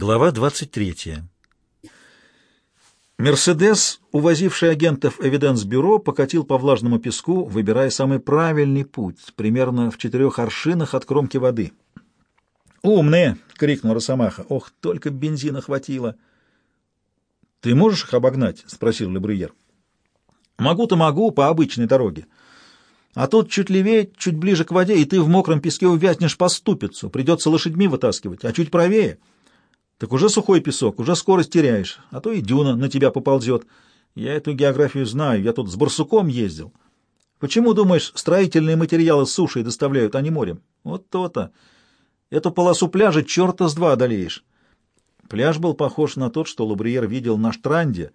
Глава 23. Мерседес, увозивший агентов Эвиденс-бюро, покатил по влажному песку, выбирая самый правильный путь, примерно в четырех аршинах от кромки воды. «Умные!» — крикнул Росомаха. «Ох, только бензина хватило!» «Ты можешь их обогнать?» — спросил Лебрюер. «Могу-то могу, по обычной дороге. А тут чуть левее, чуть ближе к воде, и ты в мокром песке увязнешь по ступицу. Придется лошадьми вытаскивать, а чуть правее...» Так уже сухой песок, уже скорость теряешь, а то и дюна на тебя поползет. Я эту географию знаю, я тут с барсуком ездил. Почему, думаешь, строительные материалы с сушей доставляют, а не морем? Вот то-то. Эту полосу пляжа черта с два одолеешь. Пляж был похож на тот, что Лабриер видел на штранде.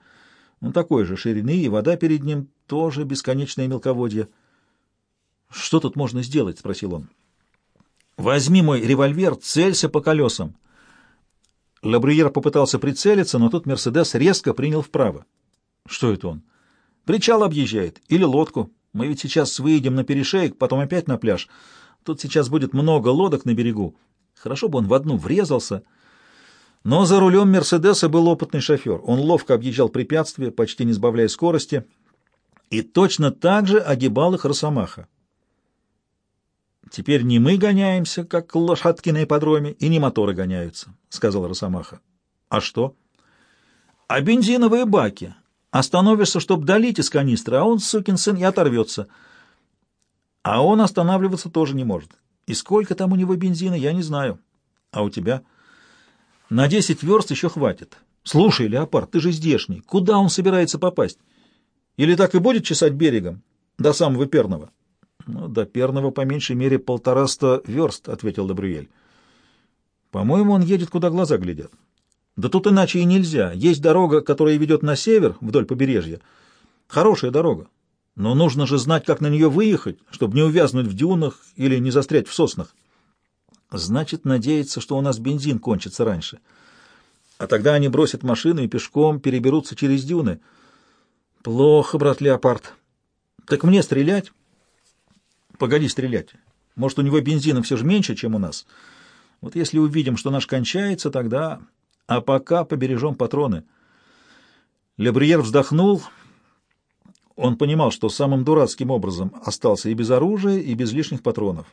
Он такой же ширины, и вода перед ним тоже бесконечное мелководье. «Что тут можно сделать?» — спросил он. «Возьми мой револьвер, целься по колесам». Лабриер попытался прицелиться, но тут Мерседес резко принял вправо. Что это он? Причал объезжает. Или лодку. Мы ведь сейчас выйдем на перешеек, потом опять на пляж. Тут сейчас будет много лодок на берегу. Хорошо бы он в одну врезался. Но за рулем Мерседеса был опытный шофер. Он ловко объезжал препятствия, почти не сбавляя скорости, и точно так же огибал их Росомаха. Теперь не мы гоняемся, как лошадки на ипподроме, и не моторы гоняются, — сказал Росомаха. — А что? — А бензиновые баки. Остановишься, чтобы долить из канистры, а он, сукин сын, и оторвется. А он останавливаться тоже не может. И сколько там у него бензина, я не знаю. А у тебя? На десять верст еще хватит. Слушай, Леопард, ты же здешний. Куда он собирается попасть? Или так и будет чесать берегом до самого Перного? — ну, до Перного по меньшей мере полтораста верст, — ответил Добрюель. По-моему, он едет, куда глаза глядят. Да тут иначе и нельзя. Есть дорога, которая ведет на север, вдоль побережья. Хорошая дорога. Но нужно же знать, как на нее выехать, чтобы не увязнуть в дюнах или не застрять в соснах. Значит, надеется, что у нас бензин кончится раньше. А тогда они бросят машину и пешком переберутся через дюны. Плохо, брат Леопард. Так мне стрелять? Погоди стрелять. Может, у него бензина все же меньше, чем у нас. Вот если увидим, что наш кончается, тогда... А пока побережем патроны. Лебриер вздохнул. Он понимал, что самым дурацким образом остался и без оружия, и без лишних патронов.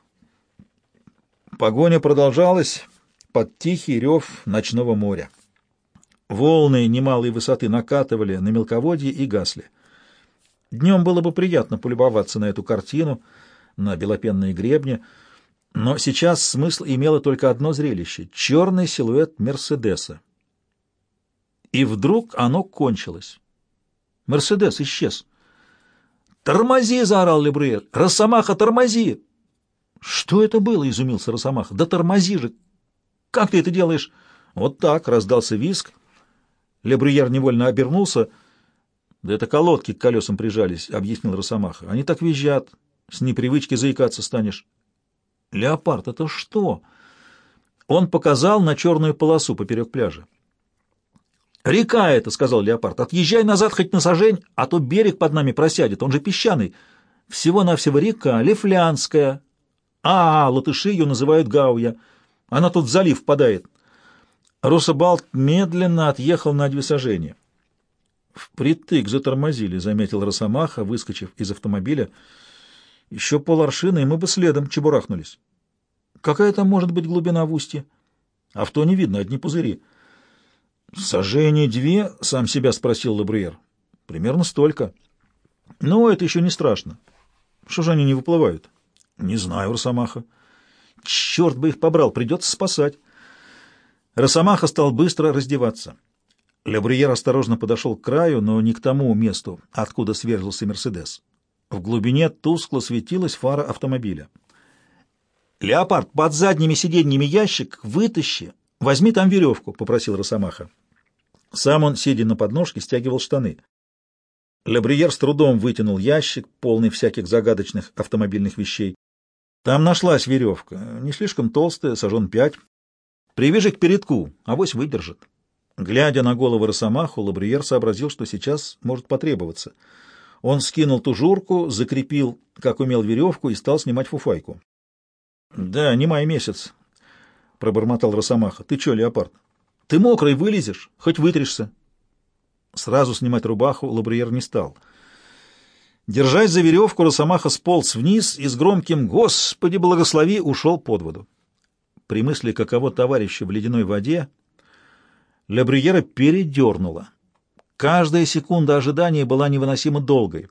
Погоня продолжалась под тихий рев ночного моря. Волны немалой высоты накатывали на мелководье и гасли. Днем было бы приятно полюбоваться на эту картину — на белопенные гребни, но сейчас смысл имело только одно зрелище — черный силуэт Мерседеса. И вдруг оно кончилось. Мерседес исчез. «Тормози!» — заорал Лебриер. «Росомаха, тормози!» «Что это было?» — изумился Росомаха. «Да тормози же! Как ты это делаешь?» «Вот так!» — раздался виск. Лебриер невольно обернулся. «Да это колодки к колесам прижались», — объяснил Росомаха. «Они так визжат. С непривычки заикаться станешь. Леопард, это что? Он показал на черную полосу поперек пляжа. «Река это», — сказал Леопард. «Отъезжай назад хоть на сажень, а то берег под нами просядет, он же песчаный. Всего-навсего река, Лифлянская. А, латыши ее называют Гауя. Она тут в залив впадает». Русабалт медленно отъехал на две сажения. «Впритык затормозили», — заметил Росомаха, выскочив из автомобиля. Еще поларшина, и мы бы следом чебурахнулись. Какая там может быть глубина в устье? А в то не видно, одни пузыри. Сожжение две, сам себя спросил Лабриер. Примерно столько. Но это еще не страшно. Что же они не выплывают? Не знаю, Росомаха. Черт бы их побрал, придется спасать. Росомаха стал быстро раздеваться. Лебриер осторожно подошел к краю, но не к тому месту, откуда сверзился Мерседес. В глубине тускло светилась фара автомобиля. «Леопард, под задними сиденьями ящик вытащи, возьми там веревку», — попросил Росомаха. Сам он, сидя на подножке, стягивал штаны. Лебриер с трудом вытянул ящик, полный всяких загадочных автомобильных вещей. Там нашлась веревка, не слишком толстая, сажен пять. Привяжи к передку, авось выдержит. Глядя на голову Росомаху, Лабриер сообразил, что сейчас может потребоваться — он скинул тужурку, закрепил, как умел, веревку и стал снимать фуфайку. — Да, не май месяц, — пробормотал Росомаха. — Ты че, леопард? Ты мокрый, вылезешь, хоть вытришься. Сразу снимать рубаху Лабриер не стал. Держась за веревку, Росомаха сполз вниз и с громким «Господи, благослови!» ушел под воду. При мысли, каково товарища в ледяной воде, Лабриера передернуло. Каждая секунда ожидания была невыносимо долгой.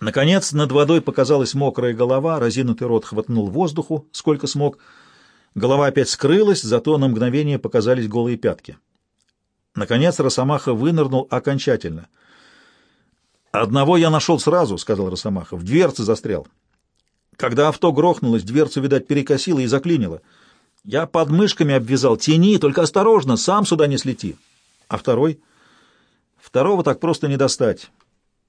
Наконец, над водой показалась мокрая голова, разинутый рот хватнул воздуху, сколько смог. Голова опять скрылась, зато на мгновение показались голые пятки. Наконец Росомаха вынырнул окончательно. «Одного я нашел сразу», — сказал Росомаха, — «в дверце застрял. Когда авто грохнулось, дверцу, видать, перекосило и заклинило. Я под мышками обвязал. Тяни, только осторожно, сам сюда не слети. А второй? Второго так просто не достать.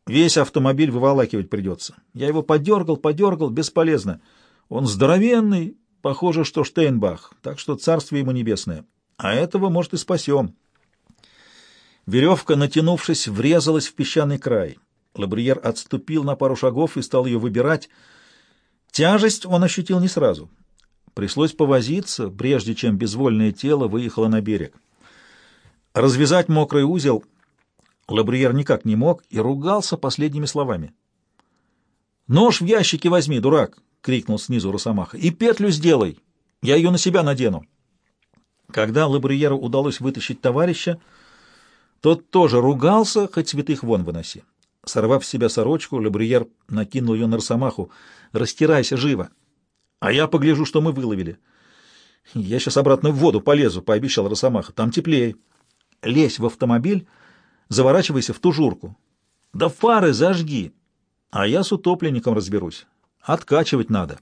Весь автомобиль выволакивать придется. Я его подергал, подергал, бесполезно. Он здоровенный, похоже, что Штейнбах, так что царствие ему небесное. А этого, может, и спасем. Веревка, натянувшись, врезалась в песчаный край. Лабриер отступил на пару шагов и стал ее выбирать. Тяжесть он ощутил не сразу. Пришлось повозиться, прежде чем безвольное тело выехало на берег. Развязать мокрый узел Лабриер никак не мог и ругался последними словами. «Нож в ящике возьми, дурак!» — крикнул снизу Росомаха. «И петлю сделай! Я ее на себя надену!» Когда Лабриеру удалось вытащить товарища, тот тоже ругался, хоть святых вон выноси. Сорвав с себя сорочку, Лабриер накинул ее на Росомаху. «Растирайся живо! А я погляжу, что мы выловили!» «Я сейчас обратно в воду полезу», — пообещал Росомаха. «Там теплее. Лезь в автомобиль заворачивайся в тужурку. Да фары зажги, а я с утопленником разберусь. Откачивать надо.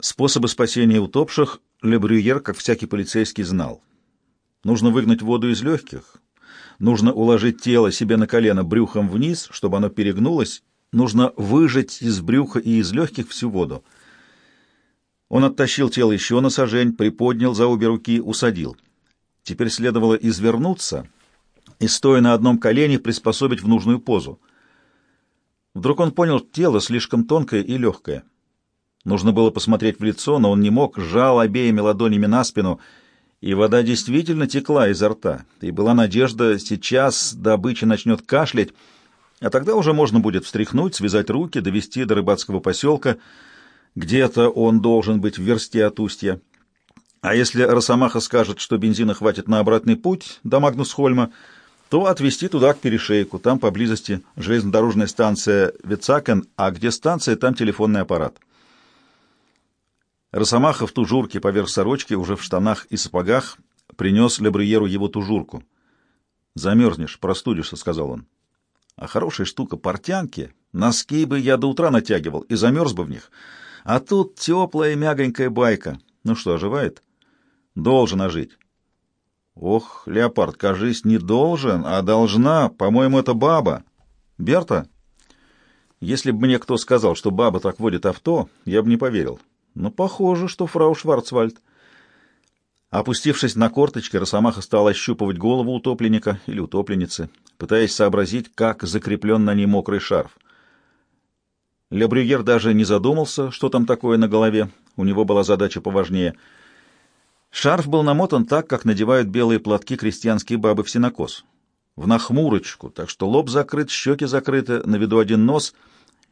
Способы спасения утопших Лебрюер, как всякий полицейский, знал. Нужно выгнать воду из легких, нужно уложить тело себе на колено брюхом вниз, чтобы оно перегнулось, нужно выжать из брюха и из легких всю воду. Он оттащил тело еще на сажень, приподнял за обе руки, усадил. Теперь следовало извернуться — и, стоя на одном колене, приспособить в нужную позу. Вдруг он понял, тело слишком тонкое и легкое. Нужно было посмотреть в лицо, но он не мог, сжал обеими ладонями на спину, и вода действительно текла изо рта, и была надежда, сейчас добыча начнет кашлять, а тогда уже можно будет встряхнуть, связать руки, довести до рыбацкого поселка, где-то он должен быть в версте от устья. А если Росомаха скажет, что бензина хватит на обратный путь до Магнусхольма, то отвезти туда к перешейку. Там поблизости железнодорожная станция Вицакен, а где станция, там телефонный аппарат. Росомаха в тужурке поверх сорочки, уже в штанах и сапогах, принес Лебриеру его тужурку. «Замерзнешь, простудишься», — сказал он. «А хорошая штука — портянки. Носки бы я до утра натягивал и замерз бы в них. А тут теплая мягонькая байка. Ну что, оживает?» «Должен ожить». Ох, Леопард, кажись, не должен, а должна. По-моему, это баба. Берта? Если бы мне кто сказал, что баба так водит авто, я бы не поверил. Но похоже, что фрау Шварцвальд. Опустившись на корточки, Росомаха стал ощупывать голову утопленника или утопленницы, пытаясь сообразить, как закреплен на ней мокрый шарф. Ле даже не задумался, что там такое на голове. У него была задача поважнее — Шарф был намотан так, как надевают белые платки крестьянские бабы в синокос. В нахмурочку, так что лоб закрыт, щеки закрыты, на виду один нос,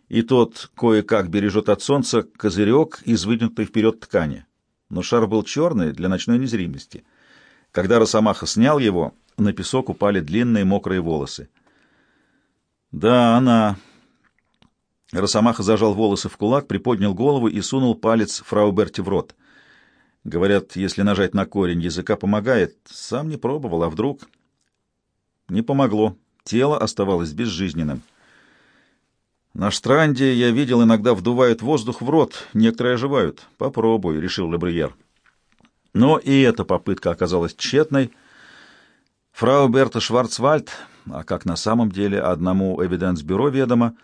и тот кое-как бережет от солнца козырек из выдвинутой вперед ткани. Но шарф был черный для ночной незримости. Когда Росомаха снял его, на песок упали длинные мокрые волосы. «Да, она...» Росомаха зажал волосы в кулак, приподнял голову и сунул палец фрау Берти в рот. Говорят, если нажать на корень языка помогает. Сам не пробовал, а вдруг... Не помогло. Тело оставалось безжизненным. На штранде я видел, иногда вдувают воздух в рот, некоторые оживают. Попробую, — решил Лебриер. Но и эта попытка оказалась тщетной. Фрау Берта Шварцвальд, а как на самом деле одному эвиденс-бюро ведомо,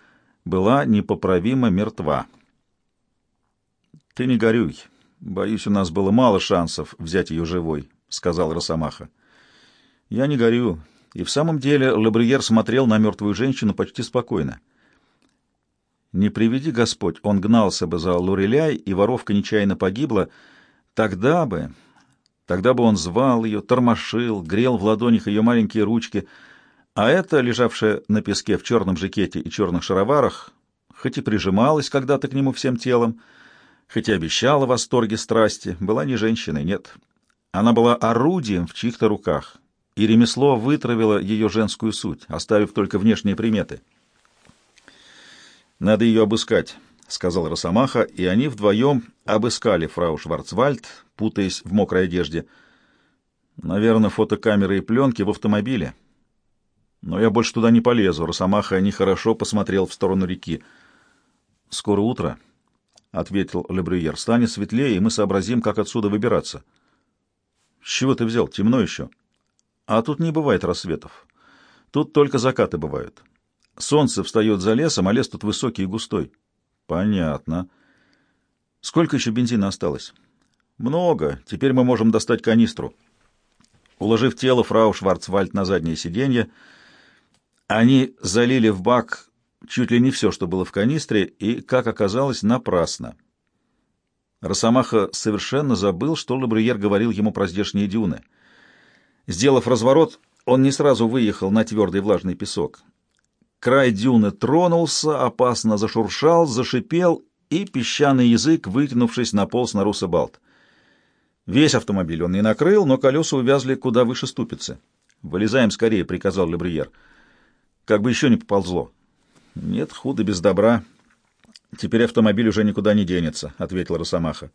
была непоправимо мертва. «Ты не горюй», Боюсь, у нас было мало шансов взять ее живой, — сказал Росомаха. Я не горю. И в самом деле Лабриер смотрел на мертвую женщину почти спокойно. Не приведи Господь, он гнался бы за Лореляй, и воровка нечаянно погибла. Тогда бы, Тогда бы он звал ее, тормошил, грел в ладонях ее маленькие ручки, а эта, лежавшая на песке в черном жакете и черных шароварах, хоть и прижималась когда-то к нему всем телом, хоть и обещала восторге страсти, была не женщиной, нет. Она была орудием в чьих-то руках, и ремесло вытравило ее женскую суть, оставив только внешние приметы. «Надо ее обыскать», — сказал Росомаха, и они вдвоем обыскали фрау Шварцвальд, путаясь в мокрой одежде. «Наверное, фотокамеры и пленки в автомобиле. Но я больше туда не полезу». Росомаха нехорошо посмотрел в сторону реки. «Скоро утро», — ответил Лебрюер. «Станет светлее, и мы сообразим, как отсюда выбираться». «С чего ты взял? Темно еще». «А тут не бывает рассветов. Тут только закаты бывают. Солнце встает за лесом, а лес тут высокий и густой». «Понятно. Сколько еще бензина осталось?» «Много. Теперь мы можем достать канистру». Уложив тело фрау Шварцвальд на заднее сиденье, они залили в бак чуть ли не все, что было в канистре, и, как оказалось, напрасно. Росомаха совершенно забыл, что Лабрюер говорил ему про здешние дюны. Сделав разворот, он не сразу выехал на твердый влажный песок. Край дюны тронулся, опасно зашуршал, зашипел, и песчаный язык, вытянувшись, наполз на Руссобалт. Весь автомобиль он не накрыл, но колеса увязли куда выше ступицы. «Вылезаем скорее», — приказал Лебриер. «Как бы еще не поползло». «Нет, худо без добра. Теперь автомобиль уже никуда не денется», — ответил Росомаха.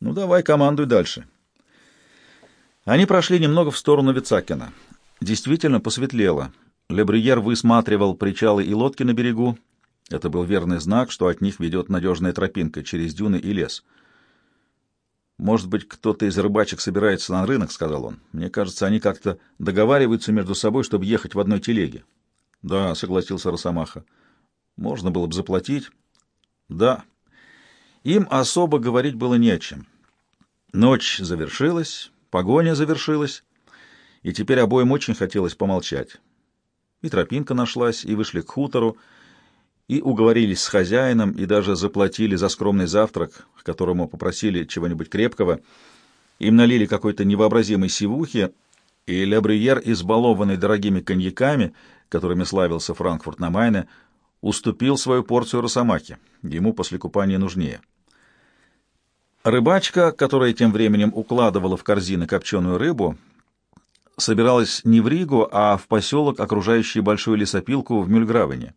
«Ну, давай командуй дальше». Они прошли немного в сторону Вицакина. Действительно посветлело. Лебриер высматривал причалы и лодки на берегу. Это был верный знак, что от них ведет надежная тропинка через дюны и лес. «Может быть, кто-то из рыбачек собирается на рынок», — сказал он. «Мне кажется, они как-то договариваются между собой, чтобы ехать в одной телеге». «Да», — согласился Росомаха. «Можно было бы заплатить». «Да». Им особо говорить было не о чем. Ночь завершилась, погоня завершилась, и теперь обоим очень хотелось помолчать. И тропинка нашлась, и вышли к хутору, и уговорились с хозяином, и даже заплатили за скромный завтрак, к которому попросили чего-нибудь крепкого. Им налили какой-то невообразимой сивухи, и Лябрюер, избалованный дорогими коньяками, которыми славился Франкфурт на Майне, уступил свою порцию росомахи. Ему после купания нужнее. Рыбачка, которая тем временем укладывала в корзины копченую рыбу, собиралась не в Ригу, а в поселок, окружающий большую лесопилку в Мюльгравене.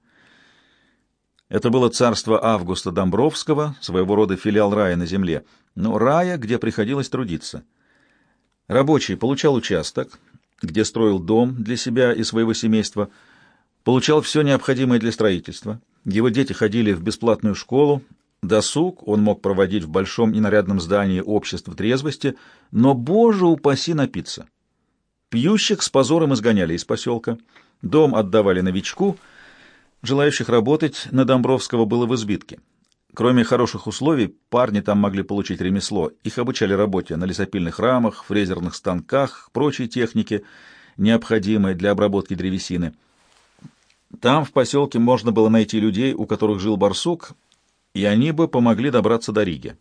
Это было царство Августа Домбровского, своего рода филиал рая на земле, но рая, где приходилось трудиться. Рабочий получал участок, где строил дом для себя и своего семейства, получал все необходимое для строительства. Его дети ходили в бесплатную школу, досуг он мог проводить в большом и нарядном здании общества трезвости, но, боже упаси, напиться. Пьющих с позором изгоняли из поселка, дом отдавали новичку, желающих работать на Домбровского было в избитке. Кроме хороших условий, парни там могли получить ремесло. Их обучали работе на лесопильных рамах, фрезерных станках, прочей технике, необходимой для обработки древесины. Там, в поселке, можно было найти людей, у которых жил барсук, и они бы помогли добраться до Риги.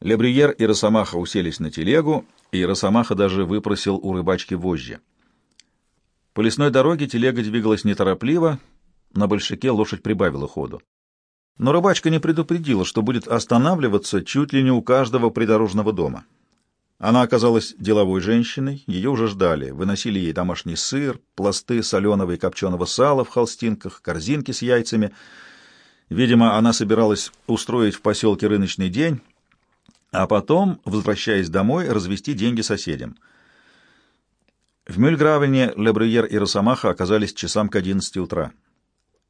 Лебрюер и Росомаха уселись на телегу, и Росомаха даже выпросил у рыбачки вожжи. По лесной дороге телега двигалась неторопливо, на большаке лошадь прибавила ходу. Но рыбачка не предупредила, что будет останавливаться чуть ли не у каждого придорожного дома. Она оказалась деловой женщиной, ее уже ждали, выносили ей домашний сыр, пласты соленого и копченого сала в холстинках, корзинки с яйцами. Видимо, она собиралась устроить в поселке рыночный день, а потом, возвращаясь домой, развести деньги соседям. В Мюльгравене Лебрюер и Росомаха оказались часам к одиннадцати утра.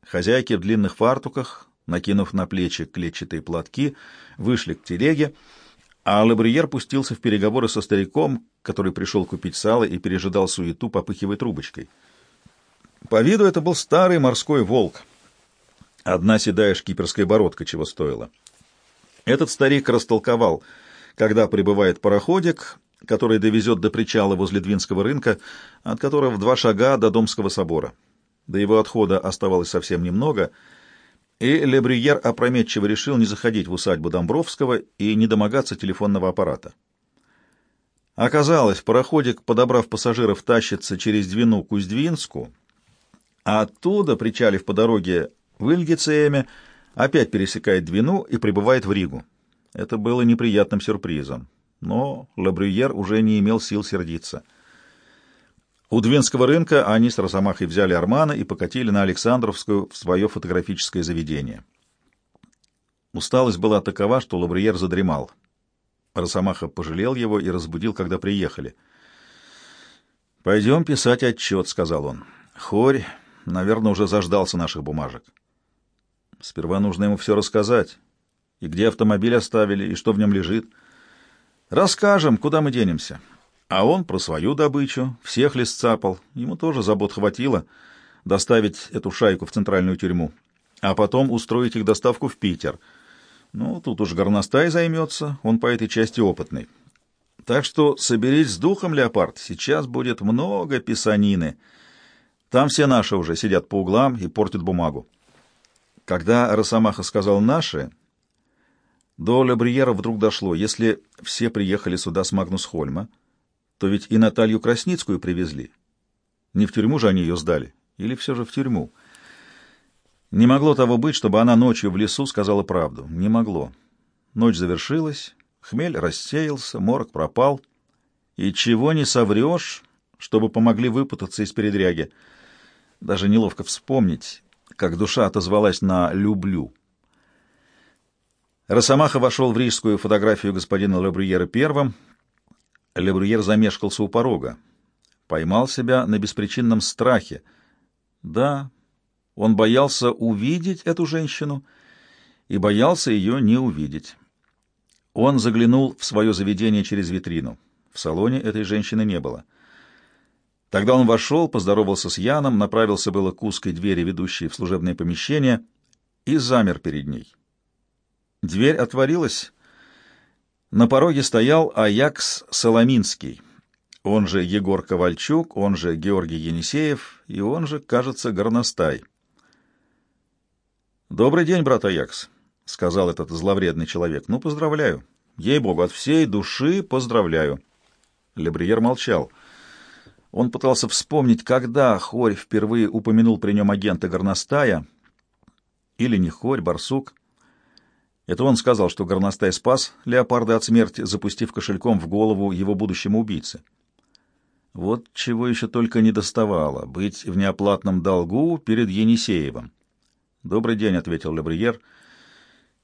Хозяйки в длинных фартуках, накинув на плечи клетчатые платки, вышли к телеге, а Лебрюер пустился в переговоры со стариком, который пришел купить сало и пережидал суету, попыхивая трубочкой. По виду это был старый морской волк. Одна седая шкиперская бородка чего стоила. Этот старик растолковал, когда прибывает пароходик, который довезет до причала возле Двинского рынка, от которого в два шага до Домского собора. До его отхода оставалось совсем немного, и Лебрюер опрометчиво решил не заходить в усадьбу Домбровского и не домогаться телефонного аппарата. Оказалось, пароходик, подобрав пассажиров, тащится через Двину к Усть-Двинску, а оттуда, причалив по дороге в Ильгицееме, опять пересекает Двину и прибывает в Ригу. Это было неприятным сюрпризом, но Лабрюер уже не имел сил сердиться. У Двинского рынка они с Росомахой взяли Армана и покатили на Александровскую в свое фотографическое заведение. Усталость была такова, что Лабрюер задремал. Росомаха пожалел его и разбудил, когда приехали. «Пойдем писать отчет», — сказал он. «Хорь, наверное, уже заждался наших бумажек. Сперва нужно ему все рассказать. И где автомобиль оставили, и что в нем лежит. Расскажем, куда мы денемся. А он про свою добычу, всех ли сцапал. Ему тоже забот хватило доставить эту шайку в центральную тюрьму, а потом устроить их доставку в Питер — ну, тут уж горностай займется, он по этой части опытный. Так что соберись с духом, Леопард, сейчас будет много писанины. Там все наши уже сидят по углам и портят бумагу. Когда Росомаха сказал «наши», до Лебриера вдруг дошло, если все приехали сюда с Магнусхольма, то ведь и Наталью Красницкую привезли. Не в тюрьму же они ее сдали, или все же в тюрьму. Не могло того быть, чтобы она ночью в лесу сказала правду. Не могло. Ночь завершилась, хмель рассеялся, морок пропал. И чего не соврешь, чтобы помогли выпутаться из передряги. Даже неловко вспомнить, как душа отозвалась на «люблю». Росомаха вошел в рижскую фотографию господина Лебрюера первым. Лебрюер замешкался у порога. Поймал себя на беспричинном страхе. Да, он боялся увидеть эту женщину и боялся ее не увидеть. Он заглянул в свое заведение через витрину. В салоне этой женщины не было. Тогда он вошел, поздоровался с Яном, направился было к узкой двери, ведущей в служебное помещение, и замер перед ней. Дверь отворилась. На пороге стоял Аякс Соломинский, он же Егор Ковальчук, он же Георгий Енисеев и он же, кажется, Горностай. «Добрый день, брат Аякс», — сказал этот зловредный человек. «Ну, поздравляю. Ей-богу, от всей души поздравляю». Лебриер молчал. Он пытался вспомнить, когда Хорь впервые упомянул при нем агента Горностая. Или не Хорь, Барсук. Это он сказал, что Горностай спас леопарда от смерти, запустив кошельком в голову его будущему убийце. Вот чего еще только не доставало — быть в неоплатном долгу перед Енисеевым. «Добрый день», — ответил Лебриер.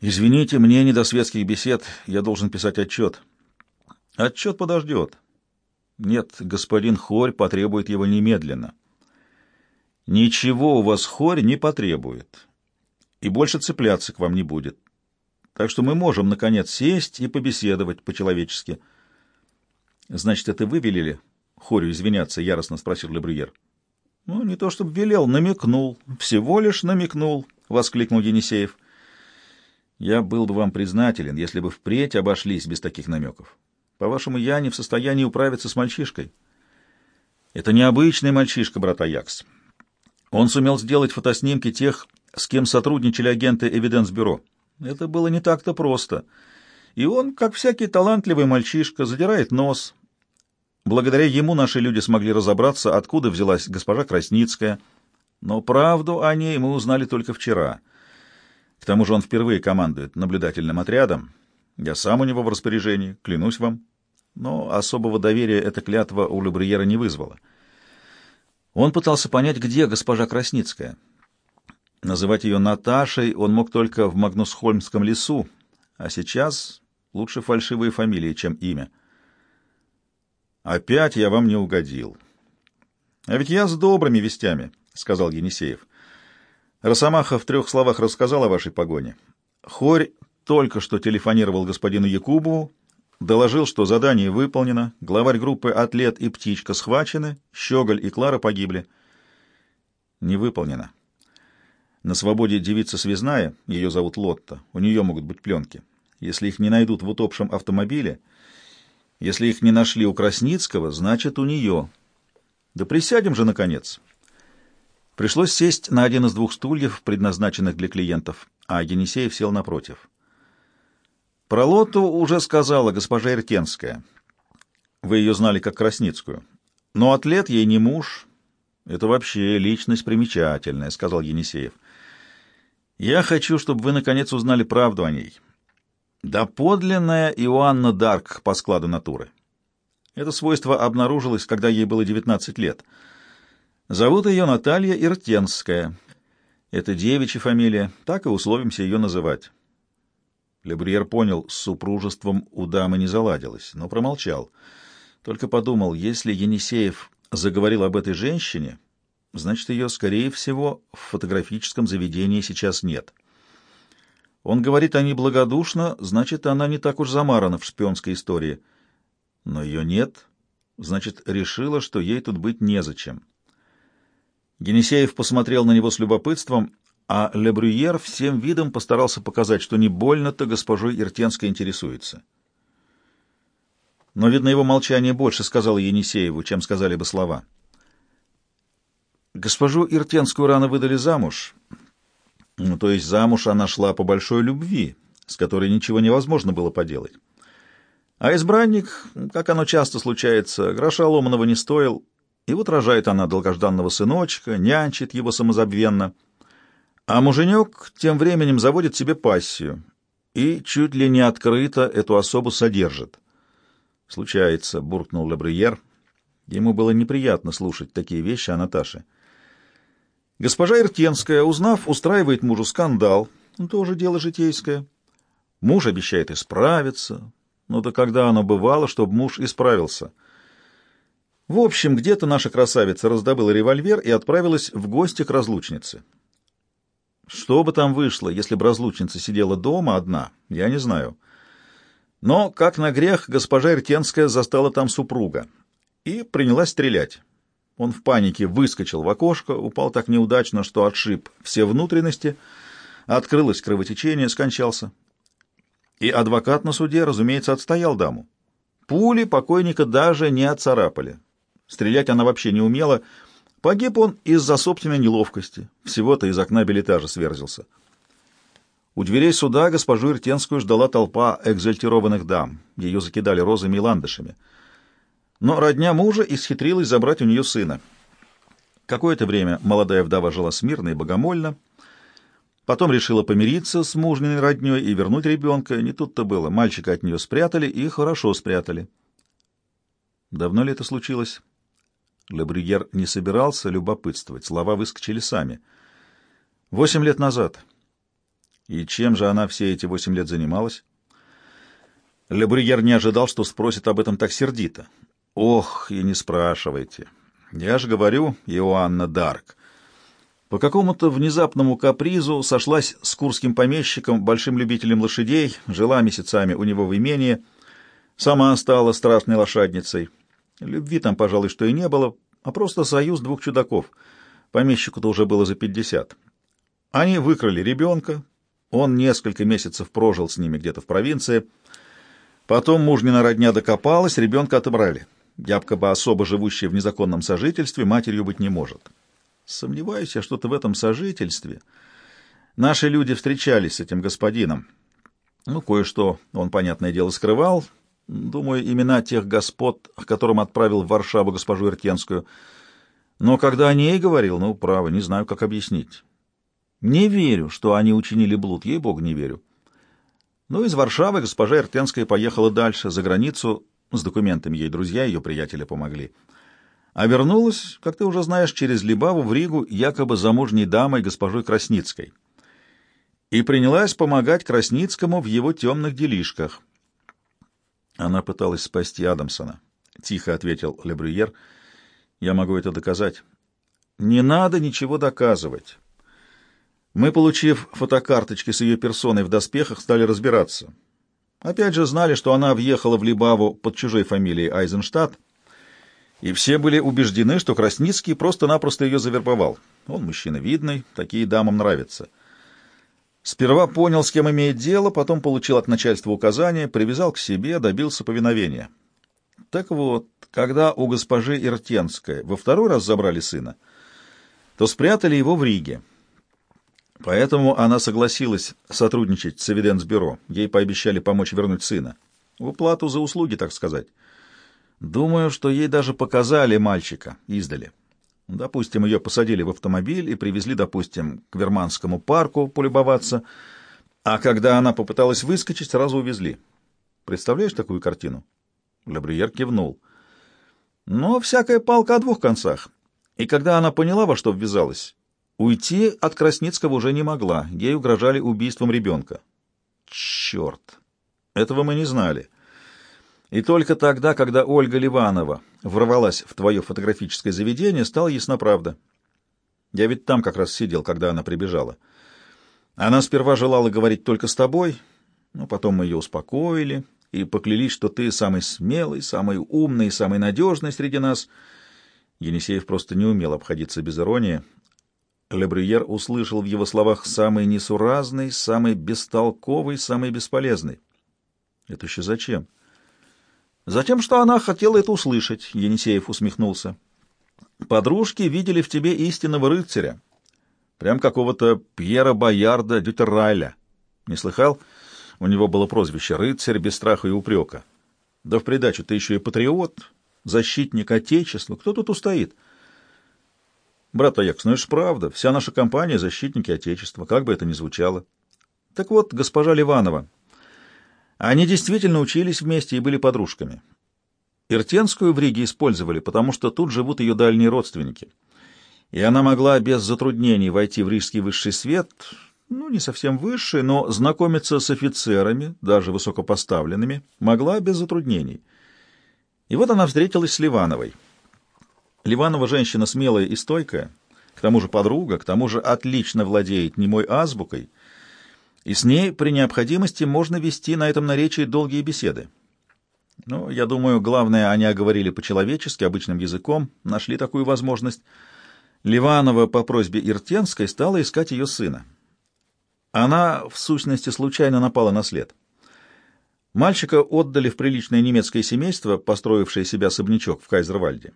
«Извините, мне не до светских бесед, я должен писать отчет». «Отчет подождет». «Нет, господин Хорь потребует его немедленно». «Ничего у вас Хорь не потребует, и больше цепляться к вам не будет. Так что мы можем, наконец, сесть и побеседовать по-человечески». «Значит, это вы велели Хорю извиняться?» — яростно спросил Лебриер. «Ну, не то чтобы велел, намекнул, всего лишь намекнул». — воскликнул Енисеев. «Я был бы вам признателен, если бы впредь обошлись без таких намеков. По-вашему, я не в состоянии управиться с мальчишкой?» «Это необычный мальчишка, брат Аякс. Он сумел сделать фотоснимки тех, с кем сотрудничали агенты Эвиденс-бюро. Это было не так-то просто. И он, как всякий талантливый мальчишка, задирает нос. Благодаря ему наши люди смогли разобраться, откуда взялась госпожа Красницкая — но правду о ней мы узнали только вчера. К тому же он впервые командует наблюдательным отрядом. Я сам у него в распоряжении, клянусь вам. Но особого доверия эта клятва у Лебриера не вызвала. Он пытался понять, где госпожа Красницкая. Называть ее Наташей он мог только в Магнусхольмском лесу, а сейчас лучше фальшивые фамилии, чем имя. «Опять я вам не угодил. А ведь я с добрыми вестями». — сказал Енисеев. Росомаха в трех словах рассказал о вашей погоне. Хорь только что телефонировал господину Якубову, доложил, что задание выполнено, главарь группы «Атлет» и «Птичка» схвачены, Щеголь и Клара погибли. Не выполнено. На свободе девица связная, ее зовут Лотта, у нее могут быть пленки. Если их не найдут в утопшем автомобиле, если их не нашли у Красницкого, значит, у нее. Да присядем же, наконец. Пришлось сесть на один из двух стульев, предназначенных для клиентов, а Енисеев сел напротив. Про Лоту уже сказала госпожа Иртенская. Вы ее знали как Красницкую. Но атлет ей не муж. Это вообще личность примечательная, — сказал Енисеев. Я хочу, чтобы вы наконец узнали правду о ней. Да подлинная Иоанна Дарк по складу натуры. Это свойство обнаружилось, когда ей было 19 лет. Зовут ее Наталья Иртенская. Это девичья фамилия, так и условимся ее называть. Лебриер понял, с супружеством у дамы не заладилось, но промолчал. Только подумал, если Енисеев заговорил об этой женщине, значит, ее, скорее всего, в фотографическом заведении сейчас нет. Он говорит о ней благодушно, значит, она не так уж замарана в шпионской истории. Но ее нет, значит, решила, что ей тут быть незачем. Генесеев посмотрел на него с любопытством, а Лебрюер всем видом постарался показать, что не больно-то госпожой Иртенской интересуется. Но, видно, его молчание больше сказало Енисееву, чем сказали бы слова. Госпожу Иртенскую рано выдали замуж. Ну, то есть замуж она шла по большой любви, с которой ничего невозможно было поделать. А избранник, как оно часто случается, гроша ломаного не стоил, и вот рожает она долгожданного сыночка, нянчит его самозабвенно. А муженек тем временем заводит себе пассию и чуть ли не открыто эту особу содержит. «Случается», — буркнул Лабриер. Ему было неприятно слушать такие вещи о Наташе. Госпожа Иртенская, узнав, устраивает мужу скандал. Ну, тоже дело житейское. Муж обещает исправиться. Но да когда оно бывало, чтобы муж исправился? В общем, где-то наша красавица раздобыла револьвер и отправилась в гости к разлучнице. Что бы там вышло, если бы разлучница сидела дома одна, я не знаю. Но, как на грех, госпожа Иртенская застала там супруга и принялась стрелять. Он в панике выскочил в окошко, упал так неудачно, что отшиб все внутренности, открылось кровотечение, скончался. И адвокат на суде, разумеется, отстоял даму. Пули покойника даже не отцарапали. Стрелять она вообще не умела. Погиб он из-за собственной неловкости. Всего-то из окна билетажа сверзился. У дверей суда госпожу Иртенскую ждала толпа экзальтированных дам. Ее закидали розами и ландышами. Но родня мужа исхитрилась забрать у нее сына. Какое-то время молодая вдова жила смирно и богомольно, потом решила помириться с мужниной родней и вернуть ребенка. Не тут-то было. Мальчика от нее спрятали и хорошо спрятали. Давно ли это случилось? Лебрюер не собирался любопытствовать. Слова выскочили сами. Восемь лет назад. И чем же она все эти восемь лет занималась? Лебрюер не ожидал, что спросит об этом так сердито. Ох, и не спрашивайте. Я же говорю, Иоанна Дарк. По какому-то внезапному капризу сошлась с курским помещиком, большим любителем лошадей, жила месяцами у него в имении, сама стала страстной лошадницей. Любви там, пожалуй, что и не было, а просто союз двух чудаков. Помещику-то уже было за пятьдесят. Они выкрали ребенка, он несколько месяцев прожил с ними где-то в провинции. Потом мужнина родня докопалась, ребенка отобрали якобы особо живущая в незаконном сожительстве, матерью быть не может. Сомневаюсь я что-то в этом сожительстве. Наши люди встречались с этим господином. Ну, кое-что он, понятное дело, скрывал. Думаю, имена тех господ, к которым отправил в Варшаву госпожу Иртенскую. Но когда о ней говорил, ну, право, не знаю, как объяснить. Не верю, что они учинили блуд, ей-богу, не верю. Ну, из Варшавы госпожа Иртенская поехала дальше, за границу, с документами ей друзья, ее приятели помогли. А вернулась, как ты уже знаешь, через Либаву в Ригу якобы замужней дамой госпожой Красницкой. И принялась помогать Красницкому в его темных делишках. Она пыталась спасти Адамсона. Тихо ответил Лебрюер. Я могу это доказать. Не надо ничего доказывать. Мы, получив фотокарточки с ее персоной в доспехах, стали разбираться. Опять же знали, что она въехала в Либаву под чужой фамилией Айзенштадт, и все были убеждены, что Красницкий просто-напросто ее завербовал. Он мужчина видный, такие дамам нравятся. Сперва понял, с кем имеет дело, потом получил от начальства указания, привязал к себе, добился повиновения. Так вот, когда у госпожи Иртенской во второй раз забрали сына, то спрятали его в Риге. Поэтому она согласилась сотрудничать с Эвиденс-бюро. Ей пообещали помочь вернуть сына. Уплату за услуги, так сказать. Думаю, что ей даже показали мальчика издали. Допустим, ее посадили в автомобиль и привезли, допустим, к Верманскому парку полюбоваться, а когда она попыталась выскочить, сразу увезли. Представляешь такую картину? Лабриер кивнул. Но всякая палка о двух концах. И когда она поняла, во что ввязалась, уйти от Красницкого уже не могла. Ей угрожали убийством ребенка. Черт! Этого мы не знали. И только тогда, когда Ольга Ливанова ворвалась в твое фотографическое заведение, стала ясна правда. Я ведь там как раз сидел, когда она прибежала. Она сперва желала говорить только с тобой, но потом мы ее успокоили и поклялись, что ты самый смелый, самый умный, самый надежный среди нас. Енисеев просто не умел обходиться без иронии. Лебрюер услышал в его словах самый несуразный, самый бестолковый, самый бесполезный. Это еще зачем? Затем, что она хотела это услышать, Енисеев усмехнулся. Подружки видели в тебе истинного рыцаря, прям какого-то Пьера Боярда Дютеррайля. Не слыхал? У него было прозвище «Рыцарь без страха и упрека». Да в придачу ты еще и патриот, защитник Отечества. Кто тут устоит? Брат Аякс, ну это ж правда. Вся наша компания — защитники Отечества, как бы это ни звучало. Так вот, госпожа Ливанова, они действительно учились вместе и были подружками. Иртенскую в Риге использовали, потому что тут живут ее дальние родственники. И она могла без затруднений войти в рижский высший свет, ну, не совсем высший, но знакомиться с офицерами, даже высокопоставленными, могла без затруднений. И вот она встретилась с Ливановой. Ливанова женщина смелая и стойкая, к тому же подруга, к тому же отлично владеет немой азбукой — и с ней при необходимости можно вести на этом наречии долгие беседы. Ну, я думаю, главное, они оговорили по-человечески, обычным языком, нашли такую возможность. Ливанова по просьбе Иртенской стала искать ее сына. Она, в сущности, случайно напала на след. Мальчика отдали в приличное немецкое семейство, построившее себя особнячок в Кайзервальде.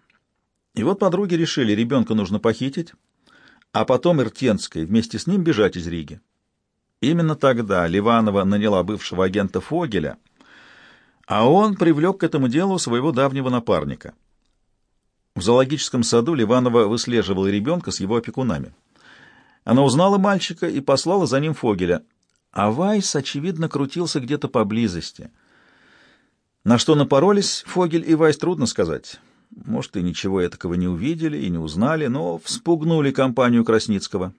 И вот подруги решили, ребенка нужно похитить, а потом Иртенской вместе с ним бежать из Риги. Именно тогда Ливанова наняла бывшего агента Фогеля, а он привлек к этому делу своего давнего напарника. В зоологическом саду Ливанова выслеживала ребенка с его опекунами. Она узнала мальчика и послала за ним Фогеля, а Вайс, очевидно, крутился где-то поблизости. На что напоролись Фогель и Вайс, трудно сказать. Может, и ничего этакого не увидели и не узнали, но вспугнули компанию Красницкого.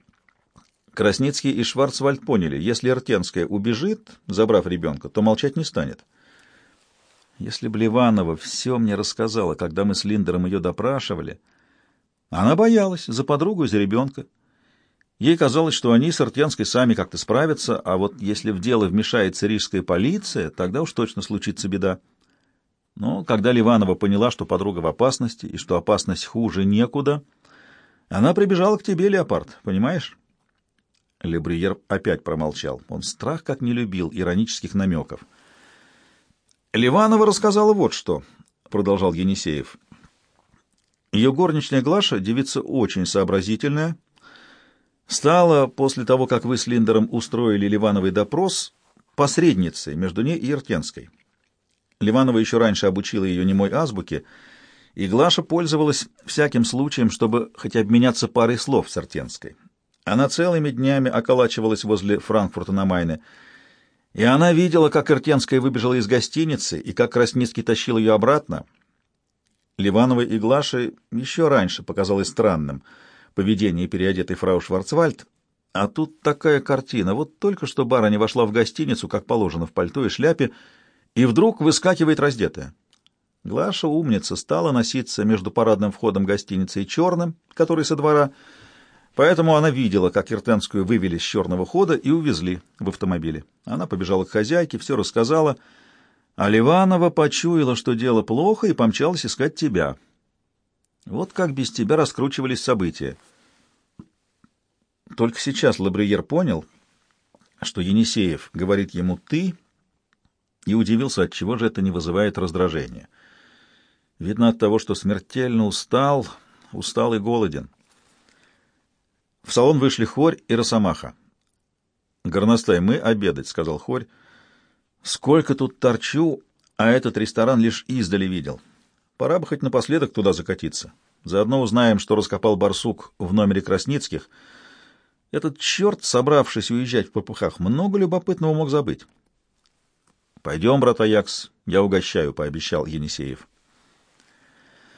Красницкий и Шварцвальд поняли, если Артенская убежит, забрав ребенка, то молчать не станет. Если бы Ливанова все мне рассказала, когда мы с Линдером ее допрашивали, она боялась за подругу и за ребенка. Ей казалось, что они с Артенской сами как-то справятся, а вот если в дело вмешается рижская полиция, тогда уж точно случится беда. Но когда Ливанова поняла, что подруга в опасности и что опасность хуже некуда, она прибежала к тебе, Леопард, понимаешь? Лебриер опять промолчал. Он страх как не любил иронических намеков. «Ливанова рассказала вот что», — продолжал Енисеев. «Ее горничная Глаша, девица очень сообразительная, стала после того, как вы с Линдером устроили Ливановый допрос, посредницей между ней и Иртенской. Ливанова еще раньше обучила ее немой азбуке, и Глаша пользовалась всяким случаем, чтобы хоть обменяться парой слов с Иртенской. Она целыми днями околачивалась возле Франкфурта на Майне, и она видела, как Иртенская выбежала из гостиницы и как Красницкий тащил ее обратно. Ливановой и Глаше еще раньше показалось странным поведение переодетой фрау Шварцвальд, а тут такая картина. Вот только что барыня вошла в гостиницу, как положено, в пальто и шляпе, и вдруг выскакивает раздетая. Глаша, умница, стала носиться между парадным входом гостиницы и черным, который со двора, Поэтому она видела, как Иртенскую вывели с черного хода и увезли в автомобиле. Она побежала к хозяйке, все рассказала, а Ливанова почуяла, что дело плохо, и помчалась искать тебя. Вот как без тебя раскручивались события. Только сейчас Лабриер понял, что Енисеев говорит ему «ты», и удивился, от чего же это не вызывает раздражения. Видно от того, что смертельно устал, устал и голоден. В салон вышли Хорь и Росомаха. «Горностай, мы обедать», — сказал Хорь. «Сколько тут торчу, а этот ресторан лишь издали видел. Пора бы хоть напоследок туда закатиться. Заодно узнаем, что раскопал барсук в номере Красницких. Этот черт, собравшись уезжать в попыхах, много любопытного мог забыть. — Пойдем, брат Аякс, я угощаю, — пообещал Енисеев. —